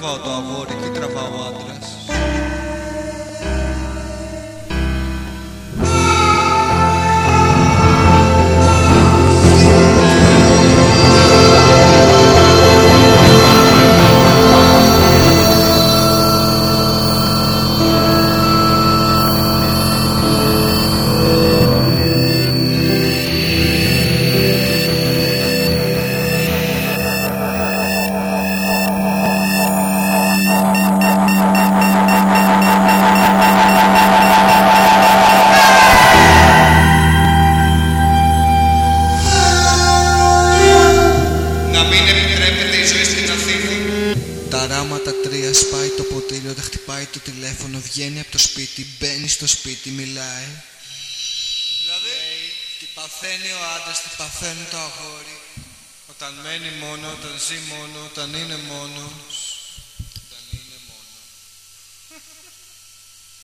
τραβάω το αγόρι, τι τραβάω ο άντρας. Να Τα ράματα τρία σπάει το ποτήρι, όταν χτυπάει το τηλέφωνο, βγαίνει από το σπίτι, μπαίνει στο σπίτι, μιλάει. Δηλαδή, τι παθαίνει ο άντρας, τι παθαίνει το αγόρι. Όταν μένει μόνο, όταν ζει μόνο, όταν είναι μόνος. Όταν είναι μόνος.